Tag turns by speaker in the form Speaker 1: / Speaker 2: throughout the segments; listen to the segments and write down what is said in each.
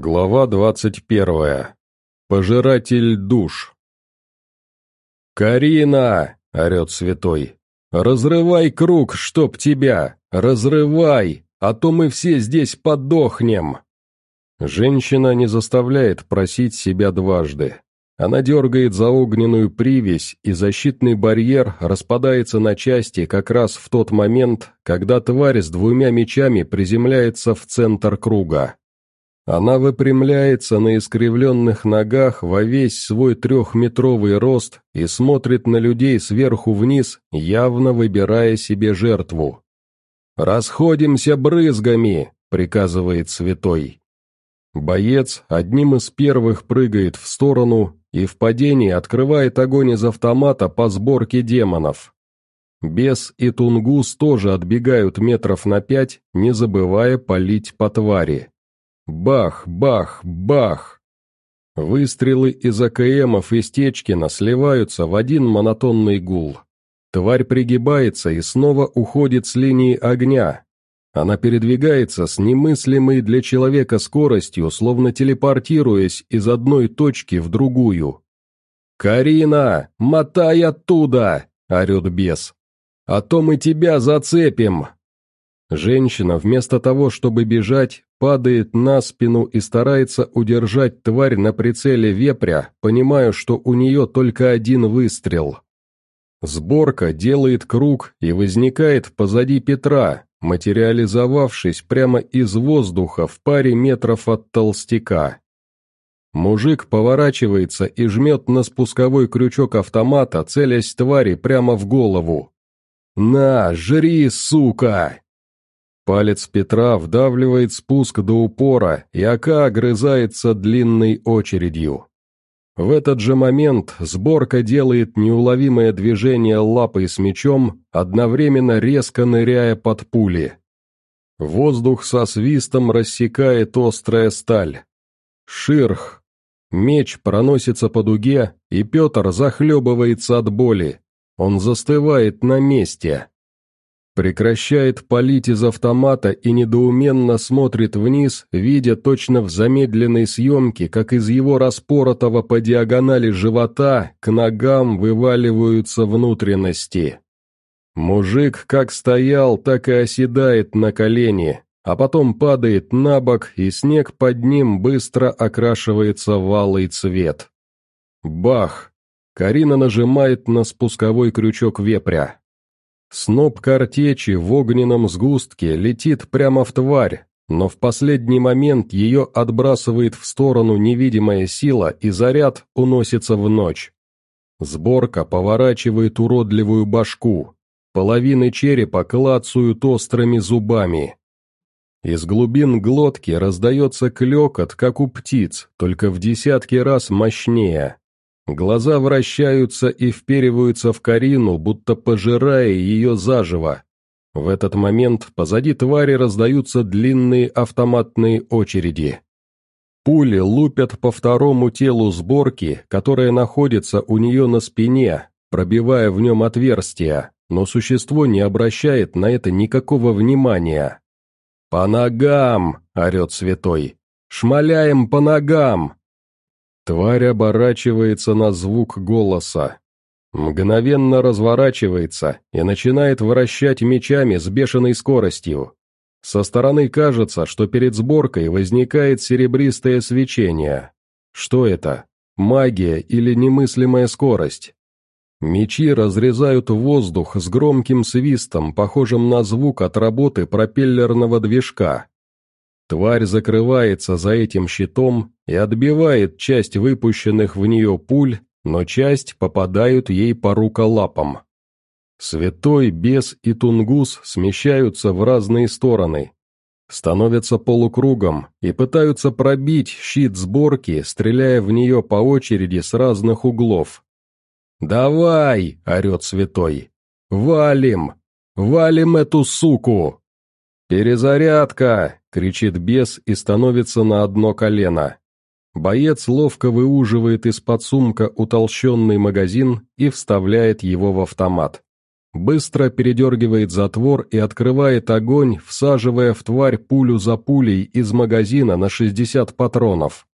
Speaker 1: Глава двадцать первая. Пожиратель душ. «Карина!» — орет святой. «Разрывай круг, чтоб тебя! Разрывай, а то мы все здесь подохнем!» Женщина не заставляет просить себя дважды. Она дергает за огненную привязь, и защитный барьер распадается на части как раз в тот момент, когда тварь с двумя мечами приземляется в центр круга. Она выпрямляется на искривленных ногах во весь свой трехметровый рост и смотрит на людей сверху вниз, явно выбирая себе жертву. «Расходимся брызгами!» — приказывает святой. Боец одним из первых прыгает в сторону и в падении открывает огонь из автомата по сборке демонов. Бес и Тунгус тоже отбегают метров на пять, не забывая палить по твари. Бах, бах, бах! Выстрелы из АКМов и Стечкина сливаются в один монотонный гул. Тварь пригибается и снова уходит с линии огня. Она передвигается с немыслимой для человека скоростью, словно телепортируясь из одной точки в другую. «Карина, мотай оттуда!» — орет бес. «А то мы тебя зацепим!» Женщина, вместо того, чтобы бежать, падает на спину и старается удержать тварь на прицеле вепря, понимая, что у нее только один выстрел. Сборка делает круг и возникает позади Петра, материализовавшись прямо из воздуха в паре метров от толстяка. Мужик поворачивается и жмет на спусковой крючок автомата, целясь твари прямо в голову. «На, жри, сука!» Палец Петра вдавливает спуск до упора, и ока огрызается длинной очередью. В этот же момент сборка делает неуловимое движение лапой с мечом, одновременно резко ныряя под пули. Воздух со свистом рассекает острая сталь. Ширх. Меч проносится по дуге, и Петр захлебывается от боли. Он застывает на месте. Прекращает палить из автомата и недоуменно смотрит вниз, видя точно в замедленной съемке, как из его распоротого по диагонали живота к ногам вываливаются внутренности. Мужик как стоял, так и оседает на колени, а потом падает на бок, и снег под ним быстро окрашивается в алый цвет. Бах! Карина нажимает на спусковой крючок вепря. Сноп картечи в огненном сгустке летит прямо в тварь, но в последний момент ее отбрасывает в сторону невидимая сила, и заряд уносится в ночь. Сборка поворачивает уродливую башку. Половины черепа клацают острыми зубами. Из глубин глотки раздается клекот, как у птиц, только в десятки раз мощнее. Глаза вращаются и впериваются в Карину, будто пожирая ее заживо. В этот момент позади твари раздаются длинные автоматные очереди. Пули лупят по второму телу сборки, которое находится у нее на спине, пробивая в нем отверстия, но существо не обращает на это никакого внимания. «По ногам!» — орет святой. «Шмаляем по ногам!» Тварь оборачивается на звук голоса. Мгновенно разворачивается и начинает вращать мечами с бешеной скоростью. Со стороны кажется, что перед сборкой возникает серебристое свечение. Что это? Магия или немыслимая скорость? Мечи разрезают воздух с громким свистом, похожим на звук от работы пропеллерного движка. Тварь закрывается за этим щитом и отбивает часть выпущенных в нее пуль, но часть попадают ей по руколапам. Святой, бес и тунгус смещаются в разные стороны, становятся полукругом и пытаются пробить щит сборки, стреляя в нее по очереди с разных углов. «Давай!» — орет святой. «Валим! Валим эту суку!» «Перезарядка!» — кричит бес и становится на одно колено. Боец ловко выуживает из-под сумка утолщенный магазин и вставляет его в автомат. быстро передергивает затвор и открывает огонь, всаживая в тварь пулю за пулей из магазина на 60 патронов.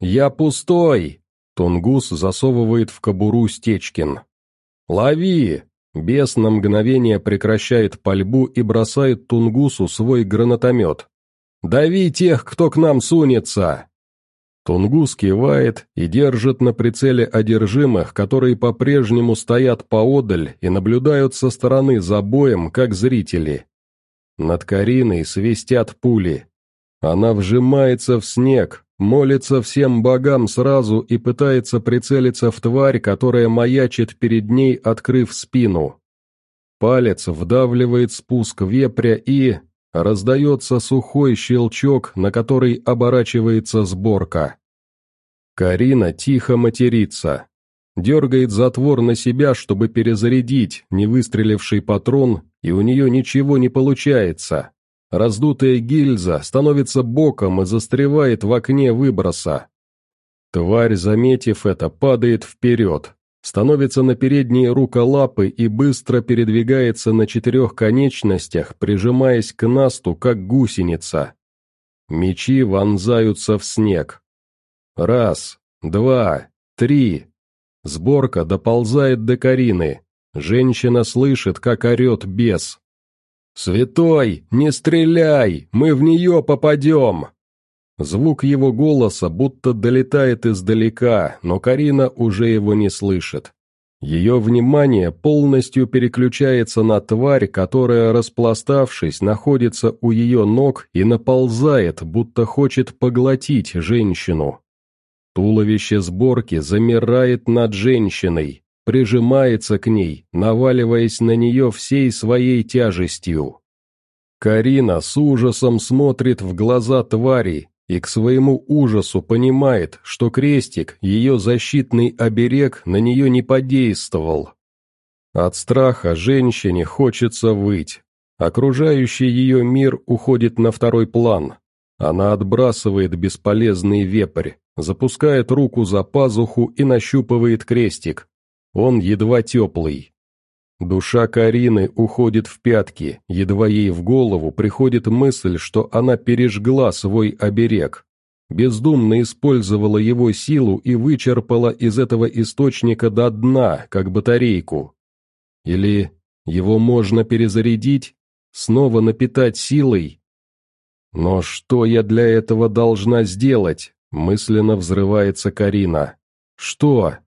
Speaker 1: «Я пустой!» — Тунгус засовывает в кобуру Стечкин. «Лови!» — бес на мгновение прекращает пальбу и бросает Тунгусу свой гранатомет. «Дави тех, кто к нам сунется!» Тунгус кивает и держит на прицеле одержимых, которые по-прежнему стоят поодаль и наблюдают со стороны за боем, как зрители. Над Кариной свистят пули. Она вжимается в снег, молится всем богам сразу и пытается прицелиться в тварь, которая маячит перед ней, открыв спину. Палец вдавливает спуск вепря и... Раздается сухой щелчок, на который оборачивается сборка. Карина тихо матерится. Дергает затвор на себя, чтобы перезарядить невыстреливший патрон, и у нее ничего не получается. Раздутая гильза становится боком и застревает в окне выброса. Тварь, заметив это, падает вперед, становится на передние руколапы и быстро передвигается на четырех конечностях, прижимаясь к насту, как гусеница. Мечи вонзаются в снег. Раз, два, три. Сборка доползает до Карины. Женщина слышит, как орет бес. «Святой, не стреляй! Мы в нее попадем!» Звук его голоса будто долетает издалека, но Карина уже его не слышит. Ее внимание полностью переключается на тварь, которая, распластавшись, находится у ее ног и наползает, будто хочет поглотить женщину. Туловище сборки замирает над женщиной, прижимается к ней, наваливаясь на нее всей своей тяжестью. Карина с ужасом смотрит в глаза твари, и к своему ужасу понимает, что крестик, ее защитный оберег, на нее не подействовал. От страха женщине хочется выть. Окружающий ее мир уходит на второй план. Она отбрасывает бесполезный вепрь, запускает руку за пазуху и нащупывает крестик. Он едва теплый. Душа Карины уходит в пятки, едва ей в голову приходит мысль, что она пережгла свой оберег. Бездумно использовала его силу и вычерпала из этого источника до дна, как батарейку. Или его можно перезарядить, снова напитать силой? Но что я для этого должна сделать? Мысленно взрывается Карина. Что?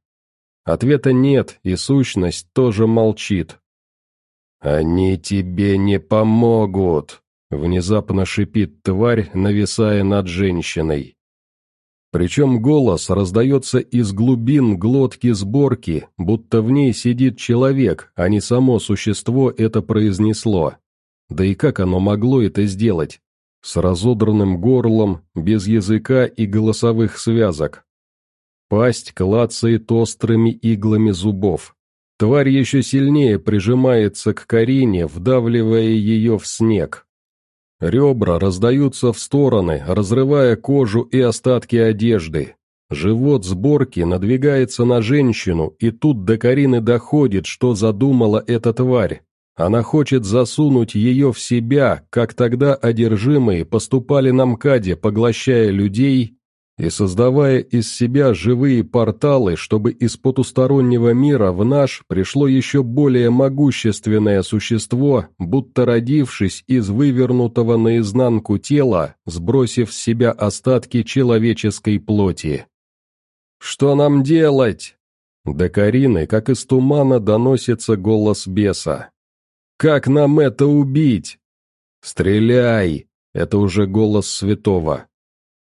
Speaker 1: Ответа нет, и сущность тоже молчит. «Они тебе не помогут», — внезапно шипит тварь, нависая над женщиной. Причем голос раздается из глубин глотки сборки, будто в ней сидит человек, а не само существо это произнесло. Да и как оно могло это сделать? С разодранным горлом, без языка и голосовых связок. Пасть клацает острыми иглами зубов. Тварь еще сильнее прижимается к Карине, вдавливая ее в снег. Ребра раздаются в стороны, разрывая кожу и остатки одежды. Живот сборки надвигается на женщину, и тут до Карины доходит, что задумала эта тварь. Она хочет засунуть ее в себя, как тогда одержимые поступали на МКАДе, поглощая людей и создавая из себя живые порталы, чтобы из потустороннего мира в наш пришло еще более могущественное существо, будто родившись из вывернутого наизнанку тела, сбросив с себя остатки человеческой плоти. «Что нам делать?» До Карины, как из тумана, доносится голос беса. «Как нам это убить?» «Стреляй!» — это уже голос святого.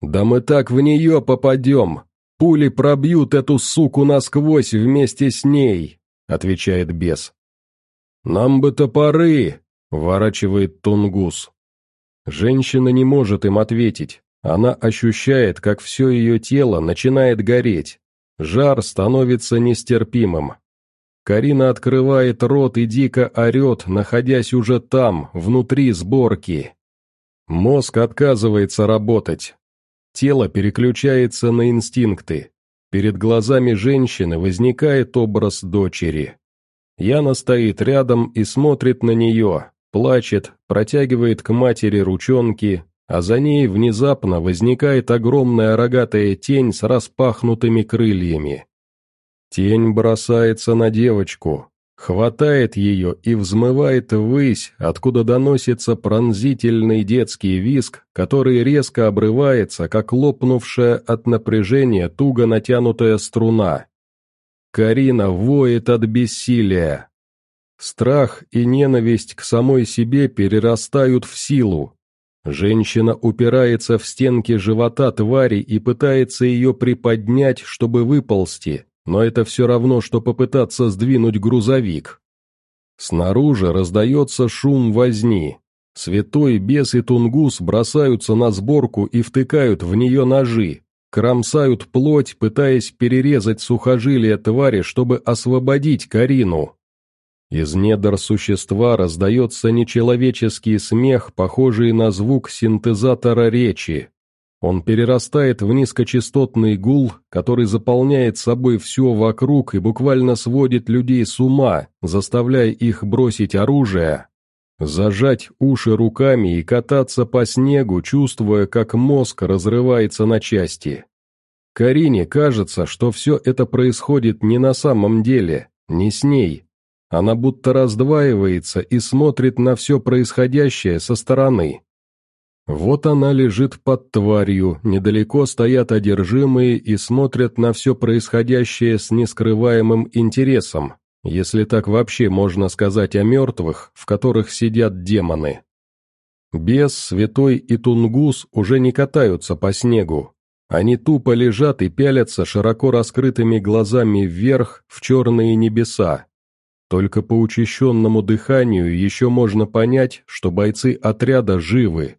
Speaker 1: «Да мы так в нее попадем! Пули пробьют эту суку насквозь вместе с ней!» — отвечает бес. «Нам бы топоры!» — ворачивает Тунгус. Женщина не может им ответить. Она ощущает, как все ее тело начинает гореть. Жар становится нестерпимым. Карина открывает рот и дико орет, находясь уже там, внутри сборки. Мозг отказывается работать. Тело переключается на инстинкты. Перед глазами женщины возникает образ дочери. Яна стоит рядом и смотрит на нее, плачет, протягивает к матери ручонки, а за ней внезапно возникает огромная рогатая тень с распахнутыми крыльями. Тень бросается на девочку, хватает ее и взмывает ввысь, откуда доносится пронзительный детский виск, который резко обрывается, как лопнувшая от напряжения туго натянутая струна. Карина воет от бессилия. Страх и ненависть к самой себе перерастают в силу. Женщина упирается в стенки живота твари и пытается ее приподнять, чтобы выползти, но это все равно, что попытаться сдвинуть грузовик. Снаружи раздается шум возни. Святой бес и тунгус бросаются на сборку и втыкают в нее ножи, кромсают плоть, пытаясь перерезать сухожилия твари, чтобы освободить Карину. Из недр существа раздается нечеловеческий смех, похожий на звук синтезатора речи. Он перерастает в низкочастотный гул, который заполняет собой все вокруг и буквально сводит людей с ума, заставляя их бросить оружие, зажать уши руками и кататься по снегу, чувствуя, как мозг разрывается на части. Карине кажется, что все это происходит не на самом деле, не с ней. Она будто раздваивается и смотрит на все происходящее со стороны. Вот она лежит под тварью, недалеко стоят одержимые и смотрят на все происходящее с нескрываемым интересом, если так вообще можно сказать о мертвых, в которых сидят демоны. Бес, Святой и Тунгус уже не катаются по снегу. Они тупо лежат и пялятся широко раскрытыми глазами вверх в черные небеса. Только по учащенному дыханию еще можно понять, что бойцы отряда живы,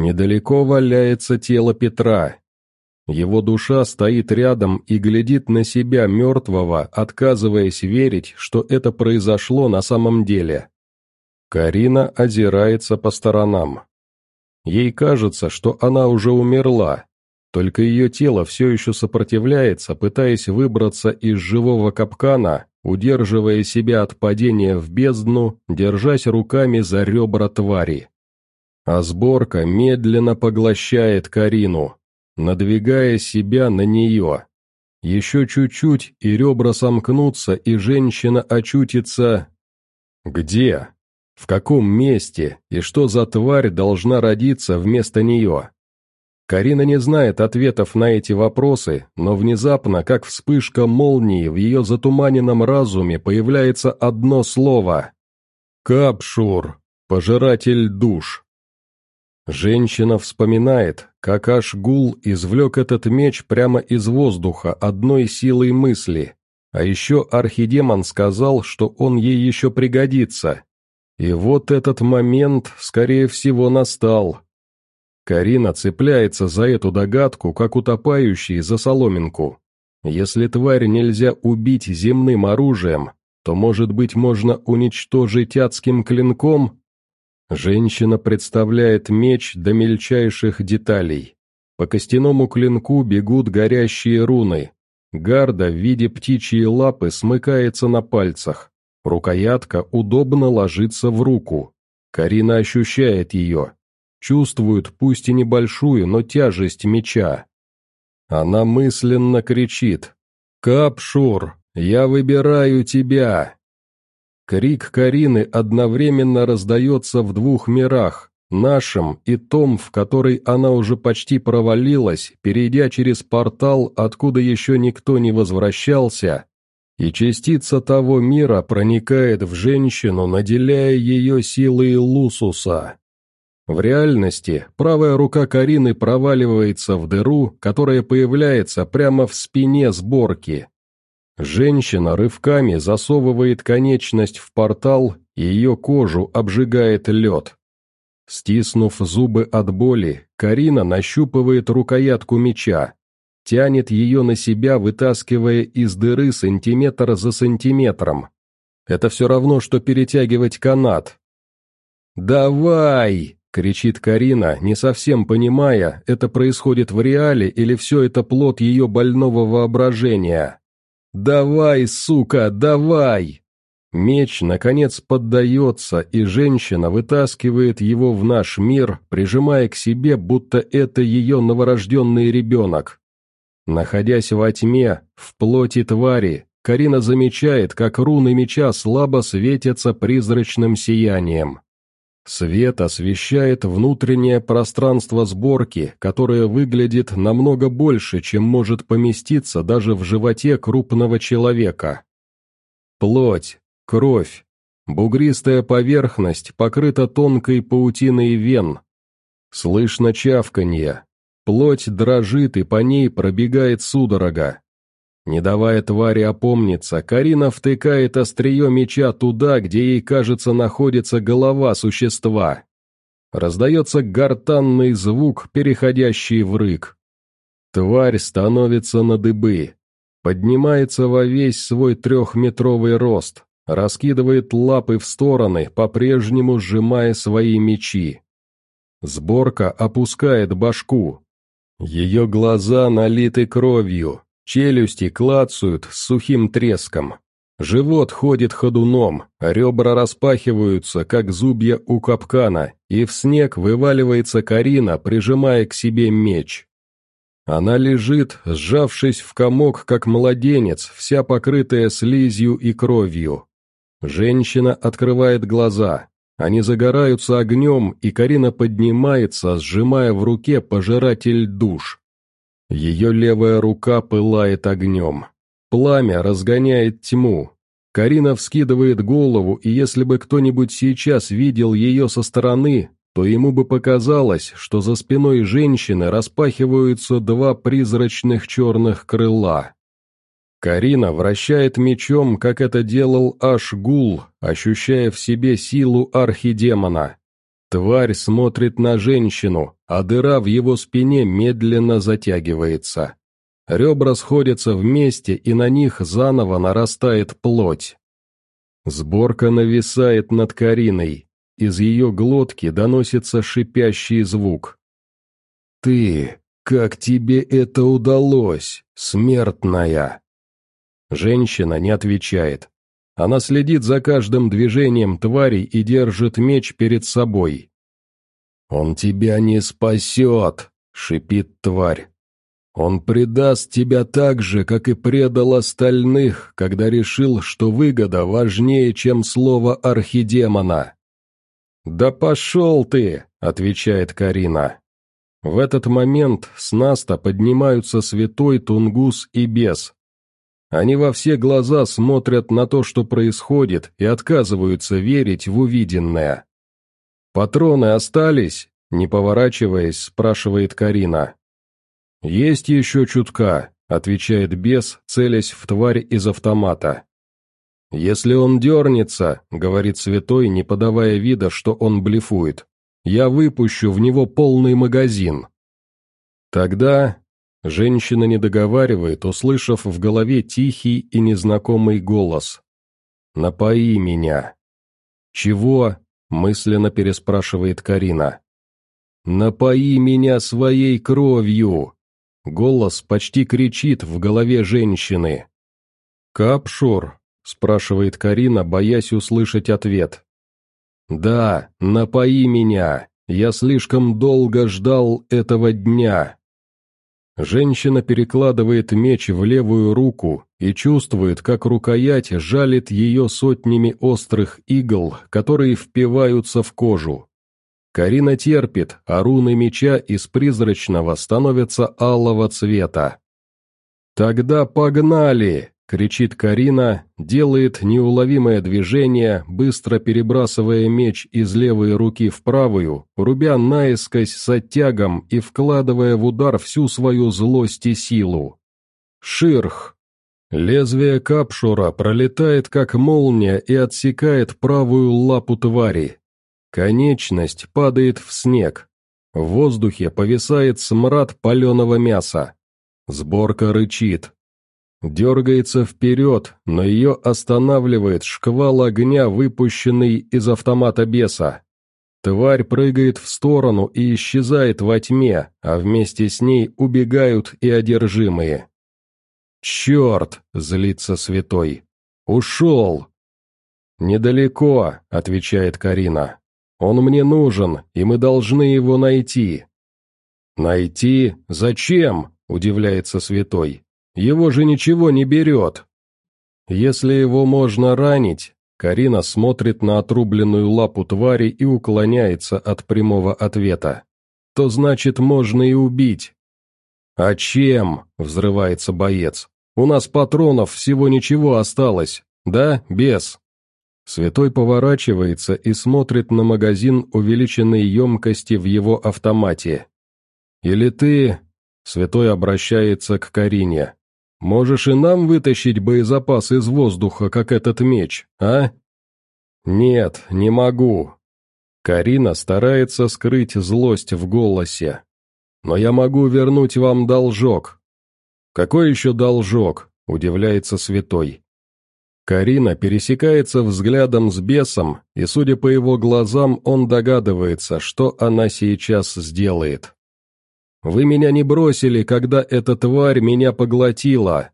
Speaker 1: Недалеко валяется тело Петра. Его душа стоит рядом и глядит на себя мертвого, отказываясь верить, что это произошло на самом деле. Карина озирается по сторонам. Ей кажется, что она уже умерла, только ее тело все еще сопротивляется, пытаясь выбраться из живого капкана, удерживая себя от падения в бездну, держась руками за ребра твари а сборка медленно поглощает Карину, надвигая себя на нее. Еще чуть-чуть, и ребра сомкнутся, и женщина очутится... Где? В каком месте? И что за тварь должна родиться вместо нее? Карина не знает ответов на эти вопросы, но внезапно, как вспышка молнии, в ее затуманенном разуме появляется одно слово. «Капшур, пожиратель душ». Женщина вспоминает, как Ашгул извлек этот меч прямо из воздуха одной силой мысли, а еще архидемон сказал, что он ей еще пригодится. И вот этот момент, скорее всего, настал. Карина цепляется за эту догадку, как утопающий за соломинку. Если тварь нельзя убить земным оружием, то, может быть, можно уничтожить адским клинком? Женщина представляет меч до мельчайших деталей. По костяному клинку бегут горящие руны. Гарда в виде птичьей лапы смыкается на пальцах. Рукоятка удобно ложится в руку. Карина ощущает ее. Чувствует, пусть и небольшую, но тяжесть меча. Она мысленно кричит. «Капшур, я выбираю тебя!» Крик Карины одновременно раздается в двух мирах, нашем и том, в который она уже почти провалилась, перейдя через портал, откуда еще никто не возвращался, и частица того мира проникает в женщину, наделяя ее силой Лусуса. В реальности правая рука Карины проваливается в дыру, которая появляется прямо в спине сборки, Женщина рывками засовывает конечность в портал, и ее кожу обжигает лед. Стиснув зубы от боли, Карина нащупывает рукоятку меча, тянет ее на себя, вытаскивая из дыры сантиметр за сантиметром. Это все равно, что перетягивать канат. «Давай!» — кричит Карина, не совсем понимая, это происходит в реале или все это плод ее больного воображения. «Давай, сука, давай!» Меч, наконец, поддается, и женщина вытаскивает его в наш мир, прижимая к себе, будто это ее новорожденный ребенок. Находясь во тьме, в плоти твари, Карина замечает, как руны меча слабо светятся призрачным сиянием. Свет освещает внутреннее пространство сборки, которое выглядит намного больше, чем может поместиться даже в животе крупного человека. Плоть, кровь, бугристая поверхность покрыта тонкой паутиной вен. Слышно чавканье. Плоть дрожит, и по ней пробегает судорога. Не давая твари опомниться, Карина втыкает острие меча туда, где ей, кажется, находится голова существа. Раздается гортанный звук, переходящий в рык. Тварь становится на дыбы, поднимается во весь свой трехметровый рост, раскидывает лапы в стороны, по-прежнему сжимая свои мечи. Сборка опускает башку. Ее глаза налиты кровью, Челюсти клацают с сухим треском. Живот ходит ходуном, ребра распахиваются, как зубья у капкана, и в снег вываливается Карина, прижимая к себе меч. Она лежит, сжавшись в комок, как младенец, вся покрытая слизью и кровью. Женщина открывает глаза. Они загораются огнем, и Карина поднимается, сжимая в руке пожиратель душ. Ее левая рука пылает огнем. Пламя разгоняет тьму. Карина вскидывает голову, и если бы кто-нибудь сейчас видел ее со стороны, то ему бы показалось, что за спиной женщины распахиваются два призрачных черных крыла. Карина вращает мечом, как это делал Ашгул, ощущая в себе силу архидемона. Тварь смотрит на женщину, а дыра в его спине медленно затягивается. Ребра сходятся вместе, и на них заново нарастает плоть. Сборка нависает над Кариной. Из ее глотки доносится шипящий звук. «Ты, как тебе это удалось, смертная?» Женщина не отвечает. Она следит за каждым движением тварей и держит меч перед собой. «Он тебя не спасет!» — шипит тварь. «Он предаст тебя так же, как и предал остальных, когда решил, что выгода важнее, чем слово архидемона». «Да пошел ты!» — отвечает Карина. В этот момент с Наста поднимаются святой Тунгус и Бес, они во все глаза смотрят на то, что происходит, и отказываются верить в увиденное. «Патроны остались?» — не поворачиваясь, спрашивает Карина. «Есть еще чутка», — отвечает бес, целясь в тварь из автомата. «Если он дернется», — говорит святой, не подавая вида, что он блефует, — «я выпущу в него полный магазин». Тогда Женщина не договаривает, услышав в голове тихий и незнакомый голос. «Напои меня». «Чего?» – мысленно переспрашивает Карина. «Напои меня своей кровью!» Голос почти кричит в голове женщины. «Капшур?» – спрашивает Карина, боясь услышать ответ. «Да, напои меня! Я слишком долго ждал этого дня!» Женщина перекладывает меч в левую руку и чувствует, как рукоять жалит ее сотнями острых игл, которые впиваются в кожу. Карина терпит, а руны меча из призрачного становятся алого цвета. «Тогда погнали!» Кричит Карина, делает неуловимое движение, быстро перебрасывая меч из левой руки в правую, рубя наискось с оттягом и вкладывая в удар всю свою злость и силу. Ширх! Лезвие капшура пролетает как молния и отсекает правую лапу твари. Конечность падает в снег. В воздухе повисает смрад паленого мяса. Сборка рычит, Дергается вперед, но ее останавливает шквал огня, выпущенный из автомата беса. Тварь прыгает в сторону и исчезает во тьме, а вместе с ней убегают и одержимые. «Черт!» — злится святой. «Ушел!» «Недалеко», — отвечает Карина. «Он мне нужен, и мы должны его найти». «Найти? Зачем?» — удивляется святой. «Его же ничего не берет». Если его можно ранить, Карина смотрит на отрубленную лапу твари и уклоняется от прямого ответа. То значит, можно и убить. «А чем?» — взрывается боец. «У нас патронов всего ничего осталось, да, без?» Святой поворачивается и смотрит на магазин увеличенной емкости в его автомате. «Или ты...» — Святой обращается к Карине. Можешь и нам вытащить боезапас из воздуха, как этот меч, а?» «Нет, не могу». Карина старается скрыть злость в голосе. «Но я могу вернуть вам должок». «Какой еще должок?» – удивляется святой. Карина пересекается взглядом с бесом, и, судя по его глазам, он догадывается, что она сейчас сделает. Вы меня не бросили, когда эта тварь меня поглотила!»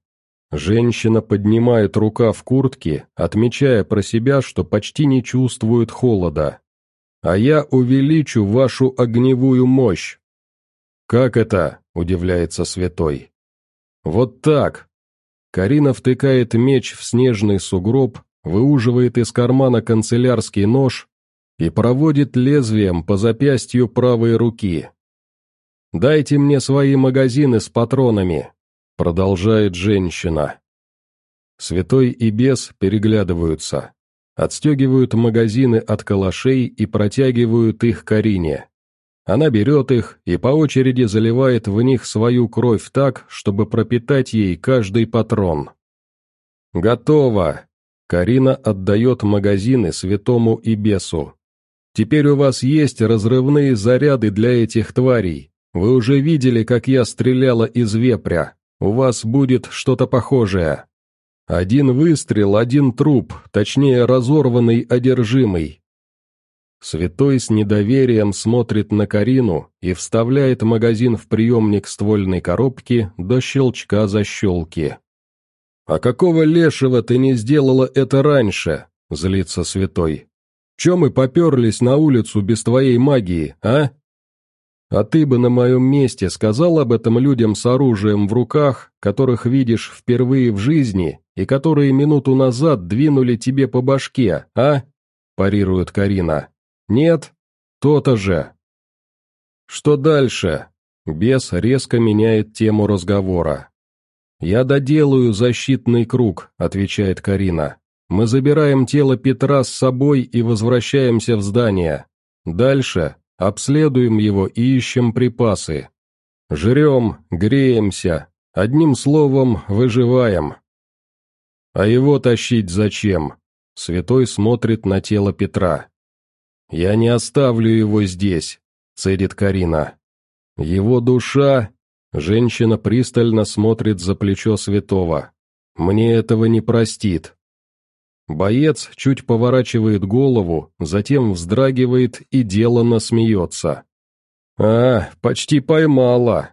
Speaker 1: Женщина поднимает рука в куртке, отмечая про себя, что почти не чувствует холода. «А я увеличу вашу огневую мощь!» «Как это?» – удивляется святой. «Вот так!» Карина втыкает меч в снежный сугроб, выуживает из кармана канцелярский нож и проводит лезвием по запястью правой руки. «Дайте мне свои магазины с патронами», — продолжает женщина. Святой и бес переглядываются, отстегивают магазины от калашей и протягивают их Карине. Она берет их и по очереди заливает в них свою кровь так, чтобы пропитать ей каждый патрон. «Готово!» Карина отдает магазины святому и бесу. «Теперь у вас есть разрывные заряды для этих тварей. Вы уже видели, как я стреляла из вепря. У вас будет что-то похожее. Один выстрел, один труп, точнее разорванный одержимый. Святой с недоверием смотрит на Карину и вставляет магазин в приемник ствольной коробки до щелчка защелки. «А какого лешего ты не сделала это раньше?» — злится Святой. «Че мы поперлись на улицу без твоей магии, а?» А ты бы на моем месте сказал об этом людям с оружием в руках, которых видишь впервые в жизни и которые минуту назад двинули тебе по башке, а?» – парирует Карина. «Нет? То-то же». «Что дальше?» Бес резко меняет тему разговора. «Я доделаю защитный круг», — отвечает Карина. «Мы забираем тело Петра с собой и возвращаемся в здание. Дальше Обследуем его и ищем припасы. Жрем, греемся, одним словом, выживаем. А его тащить зачем? Святой смотрит на тело Петра. «Я не оставлю его здесь», — цедит Карина. «Его душа...» Женщина пристально смотрит за плечо святого. «Мне этого не простит. Боец чуть поворачивает голову, затем вздрагивает и деланно смеется. «А, почти поймала!»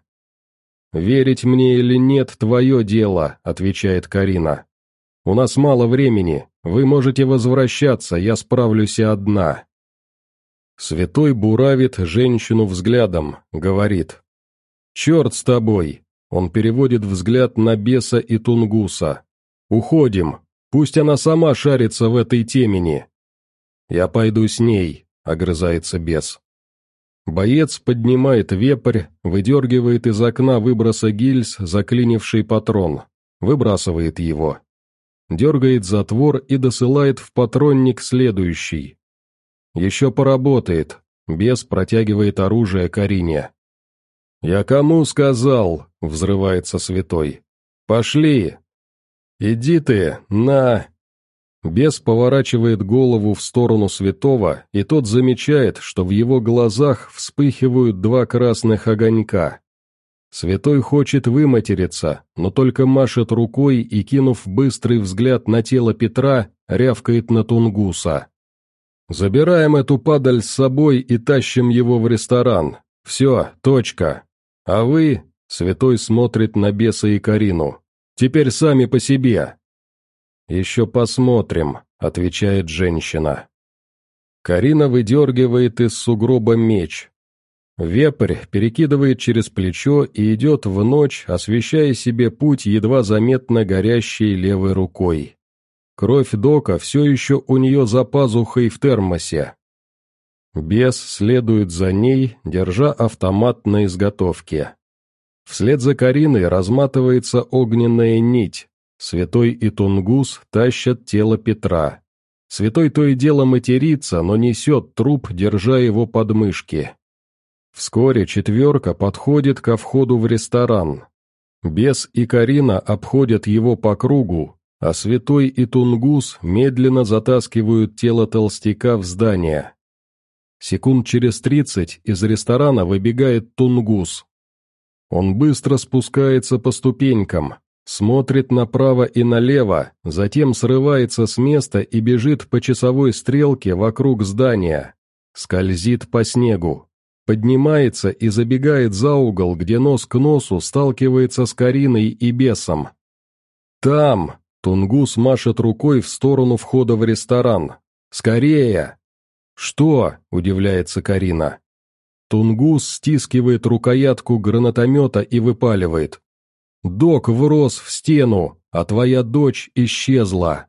Speaker 1: «Верить мне или нет, твое дело», — отвечает Карина. «У нас мало времени, вы можете возвращаться, я справлюсь и одна». Святой буравит женщину взглядом, говорит. «Черт с тобой!» Он переводит взгляд на беса и тунгуса. «Уходим, Пусть она сама шарится в этой темени. Я пойду с ней, огрызается бес. Боец поднимает вепрь, выдергивает из окна выброса гильз заклинивший патрон, выбрасывает его. Дергает затвор и досылает в патронник следующий. Еще поработает, бес протягивает оружие Карине. «Я кому сказал?» — взрывается святой. «Пошли!» «Иди ты, на...» Бес поворачивает голову в сторону святого, и тот замечает, что в его глазах вспыхивают два красных огонька. Святой хочет выматериться, но только машет рукой и, кинув быстрый взгляд на тело Петра, рявкает на Тунгуса. «Забираем эту падаль с собой и тащим его в ресторан. Все, точка. А вы...» — святой смотрит на беса и Карину. Теперь сами по себе. еще посмотрим», — отвечает женщина. Карина выдергивает из сугроба меч. Вепрь перекидывает через плечо и идет в ночь, освещая себе путь едва заметно горящей левой рукой. Кровь Дока все еще у нее за пазухой в термосе. Бес следует за ней, держа автомат на изготовке. Вслед за Кариной разматывается огненная нить. Святой и Тунгус тащат тело Петра. Святой то и дело матерится, но несет труп, держа его под мышки. Вскоре четверка подходит ко входу в ресторан. Бес и Карина обходят его по кругу, а Святой и Тунгус медленно затаскивают тело толстяка в здание. Секунд через тридцать из ресторана выбегает Тунгус. Он быстро спускается по ступенькам, смотрит направо и налево, затем срывается с места и бежит по часовой стрелке вокруг здания. Скользит по снегу. Поднимается и забегает за угол, где нос к носу сталкивается с Кариной и бесом. «Там!» — Тунгус машет рукой в сторону входа в ресторан. «Скорее!» «Что?» — удивляется Карина. Тунгус стискивает рукоятку гранатомета и выпаливает. «Док врос в стену, а твоя дочь исчезла».